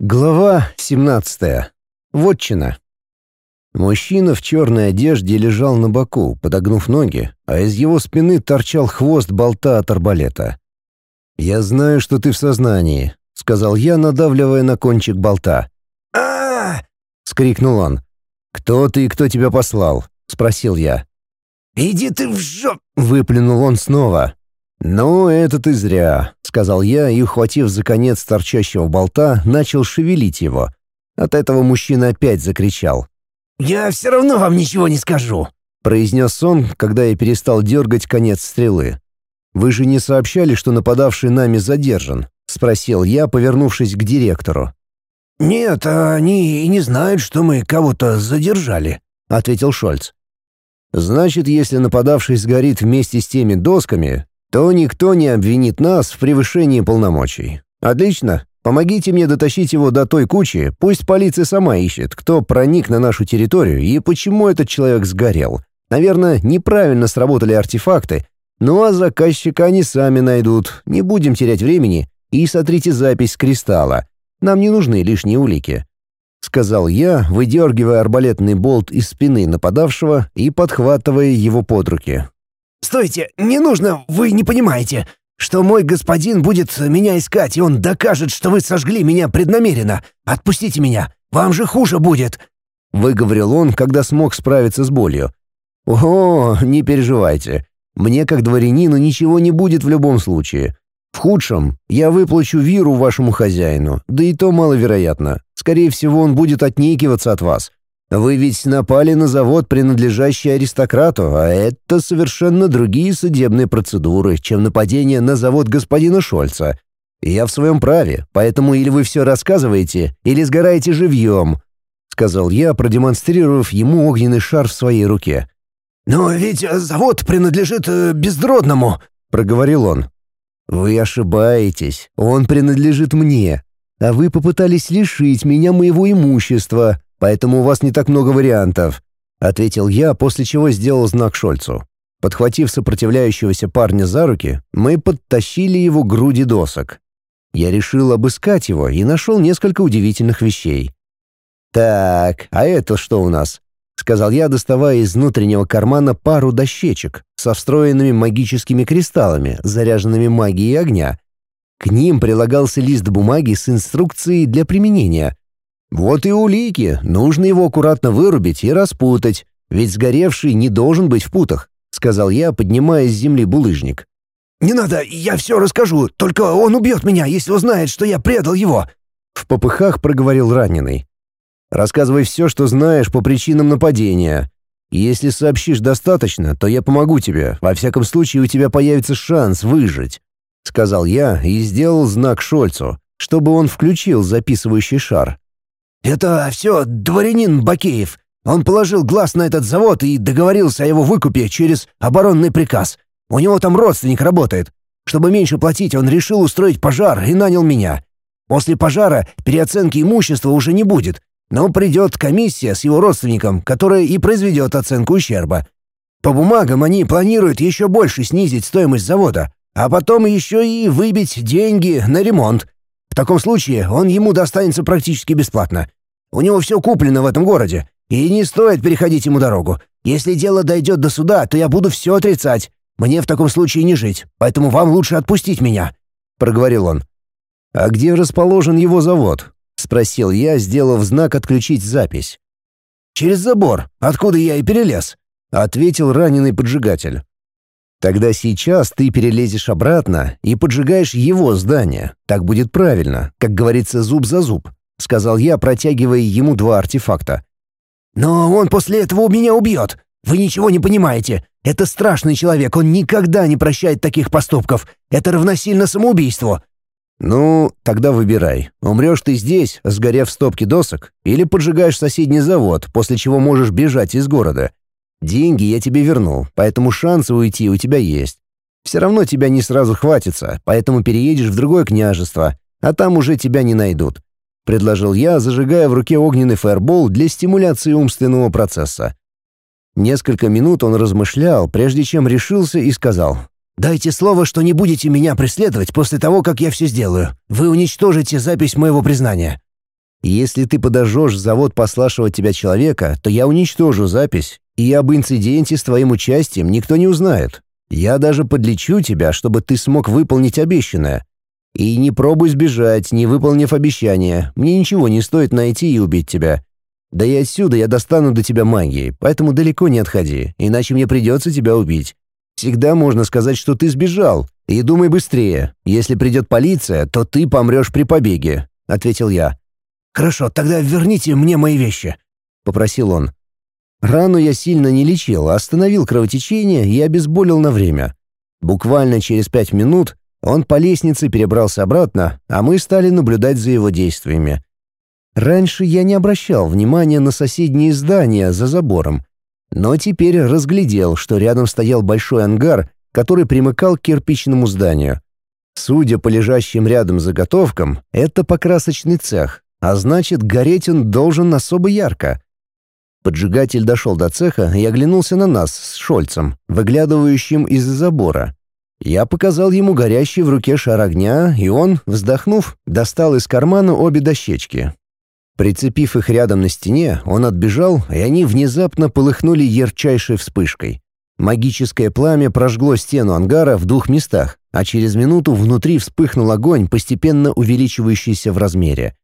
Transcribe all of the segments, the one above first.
Глава 17. Вотчина. Мужчина в черной одежде лежал на боку, подогнув ноги, а из его спины торчал хвост болта от арбалета. «Я знаю, что ты в сознании», — сказал я, надавливая на кончик болта. а скрикнул он. «Кто ты и кто тебя послал?» — спросил я. «Иди ты в жоп!» — выплюнул он снова. «Ну, это ты зря», — сказал я и, ухватив за конец торчащего болта, начал шевелить его. От этого мужчина опять закричал. «Я все равно вам ничего не скажу», — произнес он, когда я перестал дергать конец стрелы. «Вы же не сообщали, что нападавший нами задержан?» — спросил я, повернувшись к директору. «Нет, они и не знают, что мы кого-то задержали», — ответил Шольц. «Значит, если нападавший сгорит вместе с теми досками, то никто не обвинит нас в превышении полномочий. Отлично. Помогите мне дотащить его до той кучи, пусть полиция сама ищет, кто проник на нашу территорию и почему этот человек сгорел. Наверное, неправильно сработали артефакты, ну а заказчика они сами найдут. Не будем терять времени и сотрите запись с кристалла. Нам не нужны лишние улики. — сказал я, выдергивая арбалетный болт из спины нападавшего и подхватывая его под руки. «Стойте, не нужно, вы не понимаете, что мой господин будет меня искать, и он докажет, что вы сожгли меня преднамеренно. Отпустите меня, вам же хуже будет!» — выговорил он, когда смог справиться с болью. «О, не переживайте. Мне, как дворянину, ничего не будет в любом случае. В худшем я выплачу виру вашему хозяину, да и то маловероятно. Скорее всего, он будет отнекиваться от вас. Вы ведь напали на завод, принадлежащий аристократу, а это совершенно другие судебные процедуры, чем нападение на завод господина Шольца. Я в своем праве, поэтому или вы все рассказываете, или сгораете живьем», — сказал я, продемонстрировав ему огненный шар в своей руке. «Но ведь завод принадлежит э, бездродному», — проговорил он. «Вы ошибаетесь, он принадлежит мне, а вы попытались лишить меня моего имущества, поэтому у вас не так много вариантов», — ответил я, после чего сделал знак Шольцу. Подхватив сопротивляющегося парня за руки, мы подтащили его к груди досок. Я решил обыскать его и нашел несколько удивительных вещей. «Так, а это что у нас?» — сказал я, доставая из внутреннего кармана пару дощечек со встроенными магическими кристаллами, заряженными магией огня. К ним прилагался лист бумаги с инструкцией для применения, вот и улики, нужно его аккуратно вырубить и распутать, ведь сгоревший не должен быть в путах, сказал я, поднимая с земли булыжник. «Не надо, я все расскажу, только он убьет меня, если узнает, что я предал его!» В попыхах проговорил раненый. «Рассказывай все, что знаешь по причинам нападения. Если сообщишь достаточно, то я помогу тебе. Во всяком случае, у тебя появится шанс выжить», — сказал я и сделал знак Шольцу, чтобы он включил записывающий шар. «Это все дворянин Бакеев. Он положил глаз на этот завод и договорился о его выкупе через оборонный приказ. У него там родственник работает. Чтобы меньше платить, он решил устроить пожар и нанял меня. После пожара переоценки имущества уже не будет, но придет комиссия с его родственником, которая и произведет оценку ущерба. По бумагам они планируют еще больше снизить стоимость завода, а потом еще и выбить деньги на ремонт таком случае он ему достанется практически бесплатно. У него все куплено в этом городе, и не стоит переходить ему дорогу. Если дело дойдет до суда, то я буду все отрицать. Мне в таком случае не жить, поэтому вам лучше отпустить меня», — проговорил он. «А где расположен его завод?» — спросил я, сделав знак «отключить запись». «Через забор, откуда я и перелез», — ответил раненый поджигатель. Тогда сейчас ты перелезешь обратно и поджигаешь его здание. Так будет правильно, как говорится, зуб за зуб», — сказал я, протягивая ему два артефакта. «Но он после этого меня убьет. Вы ничего не понимаете. Это страшный человек, он никогда не прощает таких поступков. Это равносильно самоубийству». «Ну, тогда выбирай. Умрешь ты здесь, сгорев в стопке досок, или поджигаешь соседний завод, после чего можешь бежать из города. Деньги я тебе вернул, поэтому шансы уйти у тебя есть. Все равно тебя не сразу хватится, поэтому переедешь в другое княжество, а там уже тебя не найдут», — предложил я, зажигая в руке огненный фаербол для стимуляции умственного процесса. Несколько минут он размышлял, прежде чем решился и сказал. «Дайте слово, что не будете меня преследовать после того, как я все сделаю. Вы уничтожите запись моего признания». Если ты подожжешь завод пославшего тебя человека, то я уничтожу запись, и об инциденте с твоим участием никто не узнает. Я даже подлечу тебя, чтобы ты смог выполнить обещанное. И не пробуй сбежать, не выполнив обещание. Мне ничего не стоит найти и убить тебя. Да и отсюда я достану до тебя магии, поэтому далеко не отходи, иначе мне придется тебя убить. Всегда можно сказать, что ты сбежал. И думай быстрее. Если придет полиция, то ты помрешь при побеге», — ответил я. «Хорошо, тогда верните мне мои вещи», — попросил он. Рану я сильно не лечил, а остановил кровотечение и обезболил на время. Буквально через пять минут он по лестнице перебрался обратно, а мы стали наблюдать за его действиями. Раньше я не обращал внимания на соседние здания за забором, но теперь разглядел, что рядом стоял большой ангар, который примыкал к кирпичному зданию. Судя по лежащим рядом заготовкам, это покрасочный цех, а значит, гореть он должен особо ярко. Поджигатель дошел до цеха и оглянулся на нас с Шольцем, выглядывающим из-за забора. Я показал ему горящий в руке шар огня, и он, вздохнув, достал из кармана обе дощечки. Прицепив их рядом на стене, он отбежал, и они внезапно полыхнули ярчайшей вспышкой. Магическое пламя прожгло стену ангара в двух местах, а через минуту внутри вспыхнул огонь, постепенно увеличивающийся в размере.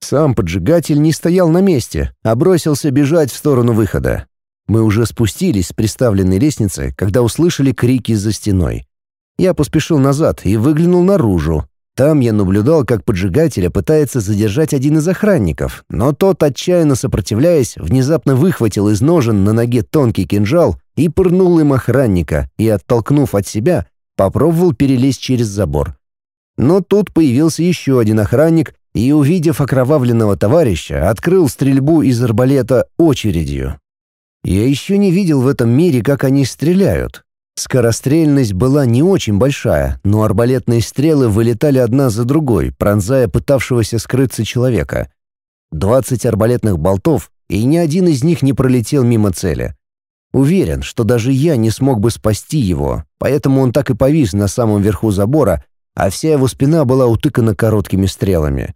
Сам поджигатель не стоял на месте, а бросился бежать в сторону выхода. Мы уже спустились с приставленной лестницы, когда услышали крики за стеной. Я поспешил назад и выглянул наружу. Там я наблюдал, как поджигателя пытается задержать один из охранников, но тот, отчаянно сопротивляясь, внезапно выхватил из ножен на ноге тонкий кинжал и пырнул им охранника, и, оттолкнув от себя, попробовал перелезть через забор. Но тут появился еще один охранник и, увидев окровавленного товарища, открыл стрельбу из арбалета очередью. Я еще не видел в этом мире, как они стреляют. Скорострельность была не очень большая, но арбалетные стрелы вылетали одна за другой, пронзая пытавшегося скрыться человека. Двадцать арбалетных болтов, и ни один из них не пролетел мимо цели. Уверен, что даже я не смог бы спасти его, поэтому он так и повис на самом верху забора, а вся его спина была утыкана короткими стрелами.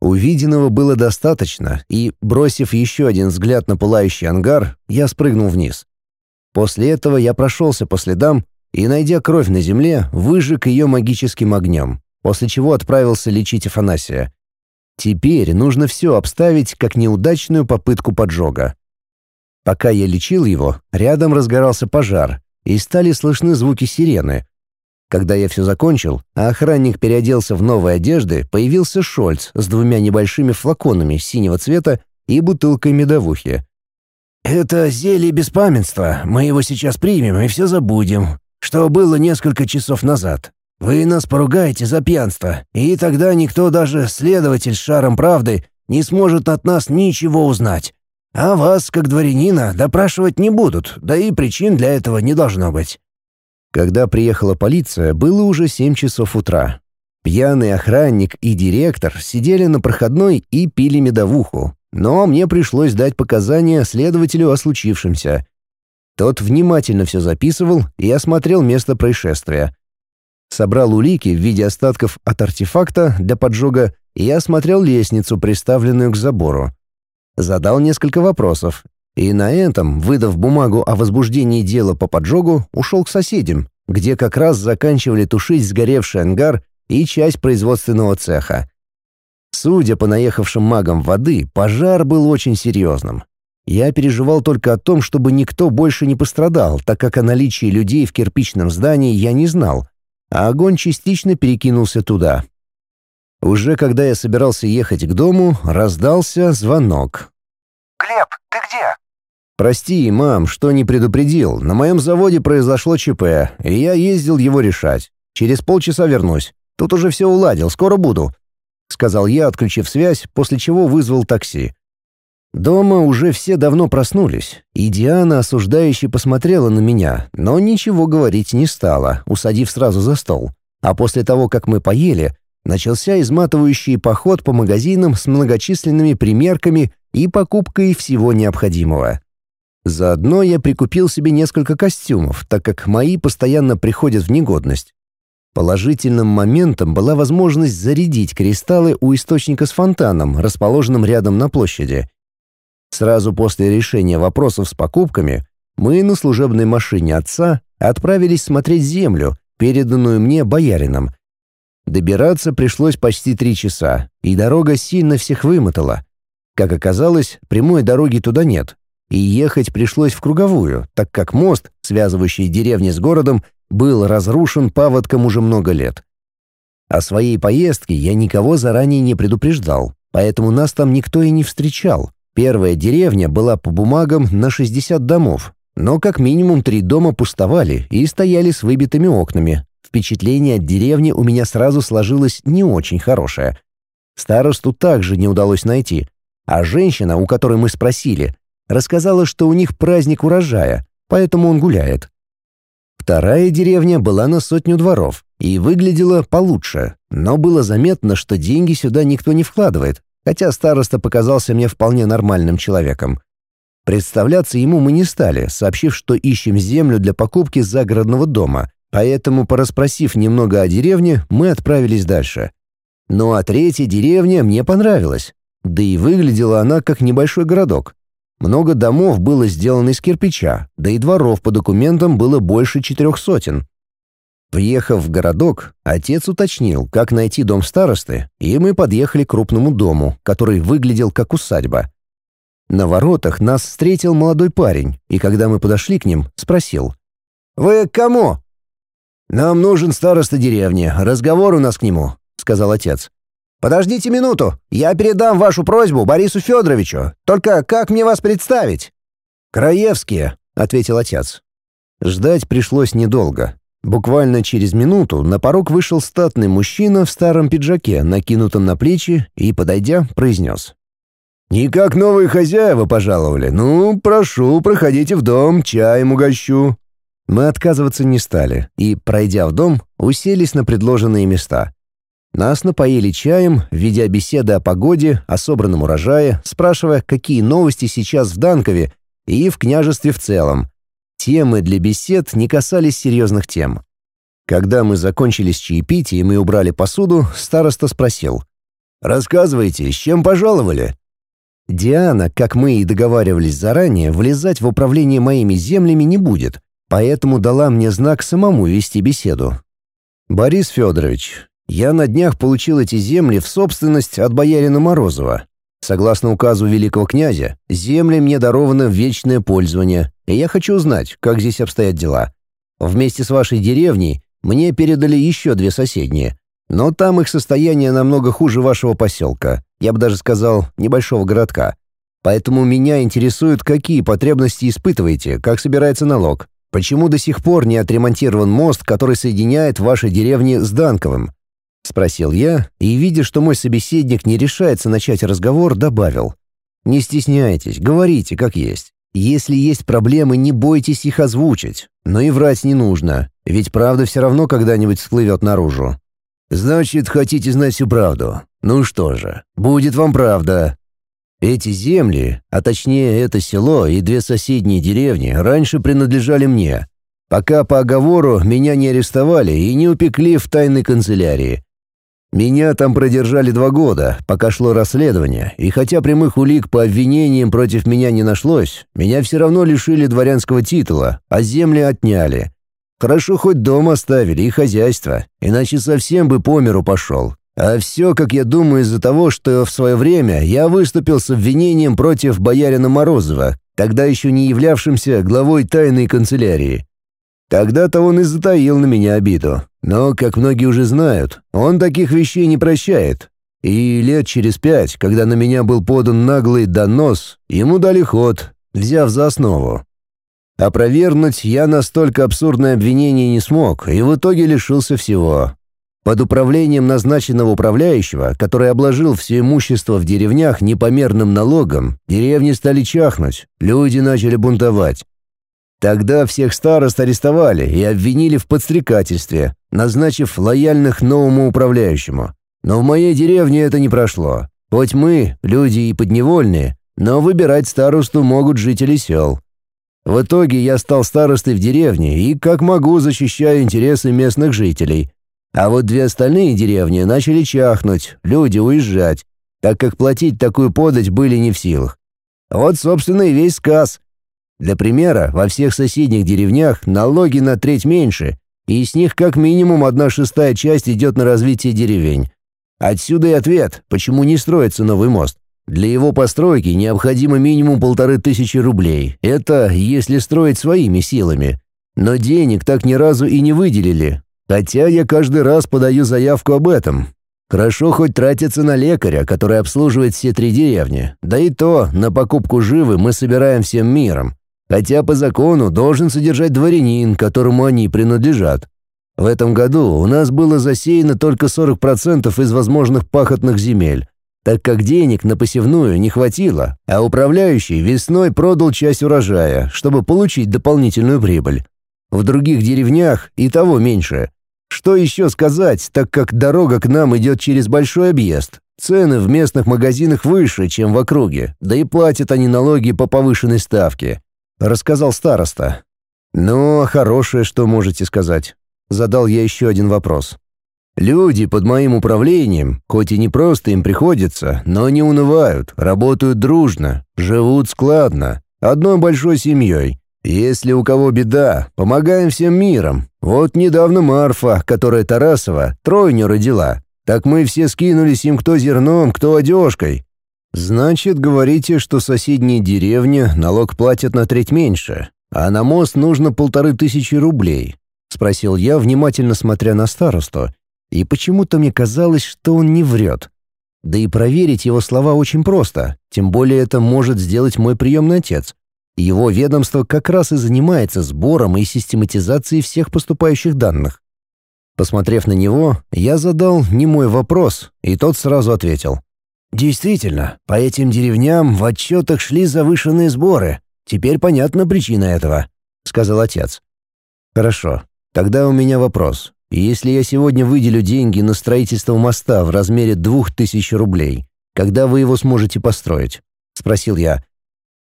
Увиденного было достаточно, и, бросив еще один взгляд на пылающий ангар, я спрыгнул вниз. После этого я прошелся по следам и, найдя кровь на земле, выжег ее магическим огнем, после чего отправился лечить Афанасия. Теперь нужно все обставить как неудачную попытку поджога. Пока я лечил его, рядом разгорался пожар, и стали слышны звуки сирены, когда я все закончил, а охранник переоделся в новые одежды, появился Шольц с двумя небольшими флаконами синего цвета и бутылкой медовухи. «Это зелье беспамятства. Мы его сейчас примем и все забудем, что было несколько часов назад. Вы нас поругаете за пьянство, и тогда никто, даже следователь с шаром правды, не сможет от нас ничего узнать. А вас, как дворянина, допрашивать не будут, да и причин для этого не должно быть. Когда приехала полиция, было уже 7 часов утра. Пьяный охранник и директор сидели на проходной и пили медовуху, но мне пришлось дать показания следователю о случившемся. Тот внимательно все записывал и осмотрел место происшествия. Собрал улики в виде остатков от артефакта для поджога и осмотрел лестницу, приставленную к забору. Задал несколько вопросов и на этом, выдав бумагу о возбуждении дела по поджогу, ушел к соседям, где как раз заканчивали тушить сгоревший ангар и часть производственного цеха. Судя по наехавшим магам воды, пожар был очень серьезным. Я переживал только о том, чтобы никто больше не пострадал, так как о наличии людей в кирпичном здании я не знал, а огонь частично перекинулся туда. Уже когда я собирался ехать к дому, раздался звонок. «Глеб, ты где?» «Прости, мам, что не предупредил. На моем заводе произошло ЧП, и я ездил его решать. Через полчаса вернусь. Тут уже все уладил, скоро буду», — сказал я, отключив связь, после чего вызвал такси. Дома уже все давно проснулись, и Диана осуждающе посмотрела на меня, но ничего говорить не стала, усадив сразу за стол. А после того, как мы поели, начался изматывающий поход по магазинам с многочисленными примерками и покупкой всего необходимого. Заодно я прикупил себе несколько костюмов, так как мои постоянно приходят в негодность. Положительным моментом была возможность зарядить кристаллы у источника с фонтаном, расположенным рядом на площади. Сразу после решения вопросов с покупками мы на служебной машине отца отправились смотреть землю, переданную мне боярином. Добираться пришлось почти три часа, и дорога сильно всех вымотала. Как оказалось, прямой дороги туда нет, и ехать пришлось в круговую, так как мост, связывающий деревни с городом, был разрушен паводком уже много лет. О своей поездке я никого заранее не предупреждал, поэтому нас там никто и не встречал. Первая деревня была по бумагам на 60 домов, но как минимум три дома пустовали и стояли с выбитыми окнами. Впечатление от деревни у меня сразу сложилось не очень хорошее. Старосту также не удалось найти, а женщина, у которой мы спросили, рассказала, что у них праздник урожая, поэтому он гуляет. Вторая деревня была на сотню дворов и выглядела получше, но было заметно, что деньги сюда никто не вкладывает, хотя староста показался мне вполне нормальным человеком. Представляться ему мы не стали, сообщив, что ищем землю для покупки загородного дома, поэтому, порасспросив немного о деревне, мы отправились дальше. Ну а третья деревня мне понравилась, да и выглядела она как небольшой городок. Много домов было сделано из кирпича, да и дворов по документам было больше четырех сотен. Въехав в городок, отец уточнил, как найти дом старосты, и мы подъехали к крупному дому, который выглядел как усадьба. На воротах нас встретил молодой парень, и когда мы подошли к ним, спросил. «Вы к кому?» «Нам нужен староста деревни, разговор у нас к нему», — сказал отец. «Подождите минуту, я передам вашу просьбу Борису Федоровичу. Только как мне вас представить?» «Краевские», — ответил отец. Ждать пришлось недолго. Буквально через минуту на порог вышел статный мужчина в старом пиджаке, накинутом на плечи, и, подойдя, произнес. «Никак новые хозяева пожаловали. Ну, прошу, проходите в дом, чаем угощу». Мы отказываться не стали и, пройдя в дом, уселись на предложенные места. Нас напоили чаем, ведя беседы о погоде, о собранном урожае, спрашивая, какие новости сейчас в Данкове и в княжестве в целом. Темы для бесед не касались серьезных тем. Когда мы закончили с чаепитием и убрали посуду, староста спросил. «Рассказывайте, с чем пожаловали?» Диана, как мы и договаривались заранее, влезать в управление моими землями не будет, поэтому дала мне знак самому вести беседу. «Борис Федорович, я на днях получил эти земли в собственность от боярина Морозова. Согласно указу великого князя, земли мне дарованы в вечное пользование, и я хочу узнать, как здесь обстоят дела. Вместе с вашей деревней мне передали еще две соседние, но там их состояние намного хуже вашего поселка, я бы даже сказал, небольшого городка. Поэтому меня интересует, какие потребности испытываете, как собирается налог, почему до сих пор не отремонтирован мост, который соединяет ваши деревни с Данковым. Спросил я, и, видя, что мой собеседник не решается начать разговор, добавил. «Не стесняйтесь, говорите, как есть. Если есть проблемы, не бойтесь их озвучить. Но и врать не нужно, ведь правда все равно когда-нибудь всплывет наружу. Значит, хотите знать всю правду? Ну что же, будет вам правда. Эти земли, а точнее это село и две соседние деревни, раньше принадлежали мне. Пока по оговору меня не арестовали и не упекли в тайной канцелярии. Меня там продержали два года, пока шло расследование, и хотя прямых улик по обвинениям против меня не нашлось, меня все равно лишили дворянского титула, а земли отняли. Хорошо хоть дом оставили и хозяйство, иначе совсем бы по миру пошел. А все, как я думаю, из-за того, что в свое время я выступил с обвинением против боярина Морозова, тогда еще не являвшимся главой тайной канцелярии. Тогда-то он и затаил на меня обиду. Но, как многие уже знают, он таких вещей не прощает. И лет через пять, когда на меня был подан наглый донос, ему дали ход, взяв за основу. Опровергнуть я настолько абсурдное обвинение не смог и в итоге лишился всего. Под управлением назначенного управляющего, который обложил все имущество в деревнях непомерным налогом, деревни стали чахнуть, люди начали бунтовать. Тогда всех старост арестовали и обвинили в подстрекательстве, назначив лояльных новому управляющему. Но в моей деревне это не прошло. Хоть мы, люди и подневольные, но выбирать старосту могут жители сел. В итоге я стал старостой в деревне и, как могу, защищаю интересы местных жителей. А вот две остальные деревни начали чахнуть, люди уезжать, так как платить такую подать были не в силах. Вот, собственно, и весь сказ. Для примера, во всех соседних деревнях налоги на треть меньше, и с них как минимум одна шестая часть идет на развитие деревень. Отсюда и ответ, почему не строится новый мост. Для его постройки необходимо минимум полторы тысячи рублей. Это если строить своими силами. Но денег так ни разу и не выделили. Хотя я каждый раз подаю заявку об этом. Хорошо хоть тратится на лекаря, который обслуживает все три деревни. Да и то, на покупку живы мы собираем всем миром. Хотя по закону должен содержать дворянин, которому они принадлежат. В этом году у нас было засеяно только 40% из возможных пахотных земель, так как денег на посевную не хватило, а управляющий весной продал часть урожая, чтобы получить дополнительную прибыль. В других деревнях и того меньше. Что еще сказать, так как дорога к нам идет через большой объезд. Цены в местных магазинах выше, чем в округе, да и платят они налоги по повышенной ставке рассказал староста. «Ну, а хорошее что можете сказать?» Задал я еще один вопрос. «Люди под моим управлением, хоть и не просто им приходится, но не унывают, работают дружно, живут складно, одной большой семьей. Если у кого беда, помогаем всем миром. Вот недавно Марфа, которая Тарасова, тройню родила. Так мы все скинулись им кто зерном, кто одежкой. «Значит, говорите, что соседние деревни налог платят на треть меньше, а на мост нужно полторы тысячи рублей?» — спросил я, внимательно смотря на старосту. И почему-то мне казалось, что он не врет. Да и проверить его слова очень просто, тем более это может сделать мой приемный отец. Его ведомство как раз и занимается сбором и систематизацией всех поступающих данных. Посмотрев на него, я задал немой вопрос, и тот сразу ответил. Действительно, по этим деревням в отчетах шли завышенные сборы. Теперь понятна причина этого, сказал отец. Хорошо. Тогда у меня вопрос. Если я сегодня выделю деньги на строительство моста в размере двух тысяч рублей, когда вы его сможете построить? спросил я.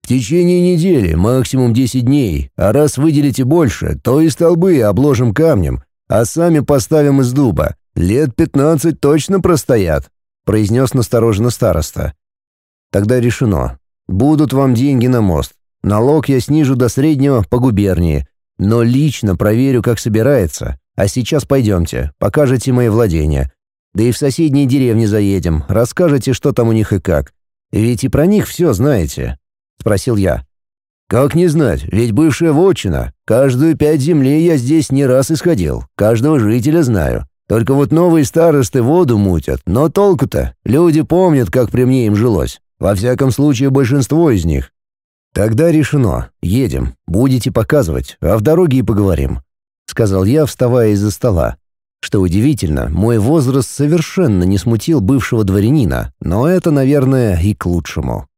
В течение недели, максимум 10 дней, а раз выделите больше, то и столбы обложим камнем, а сами поставим из дуба. Лет 15 точно простоят, произнес настороженно староста. «Тогда решено. Будут вам деньги на мост. Налог я снижу до среднего по губернии, но лично проверю, как собирается. А сейчас пойдемте, покажете мои владения. Да и в соседние деревни заедем, расскажете, что там у них и как. Ведь и про них все знаете», — спросил я. «Как не знать, ведь бывшая вотчина. Каждую пять землей я здесь не раз исходил, каждого жителя знаю. Только вот новые старосты воду мутят, но толку-то? Люди помнят, как при мне им жилось. Во всяком случае, большинство из них. Тогда решено. Едем. Будете показывать, а в дороге и поговорим. Сказал я, вставая из-за стола. Что удивительно, мой возраст совершенно не смутил бывшего дворянина, но это, наверное, и к лучшему.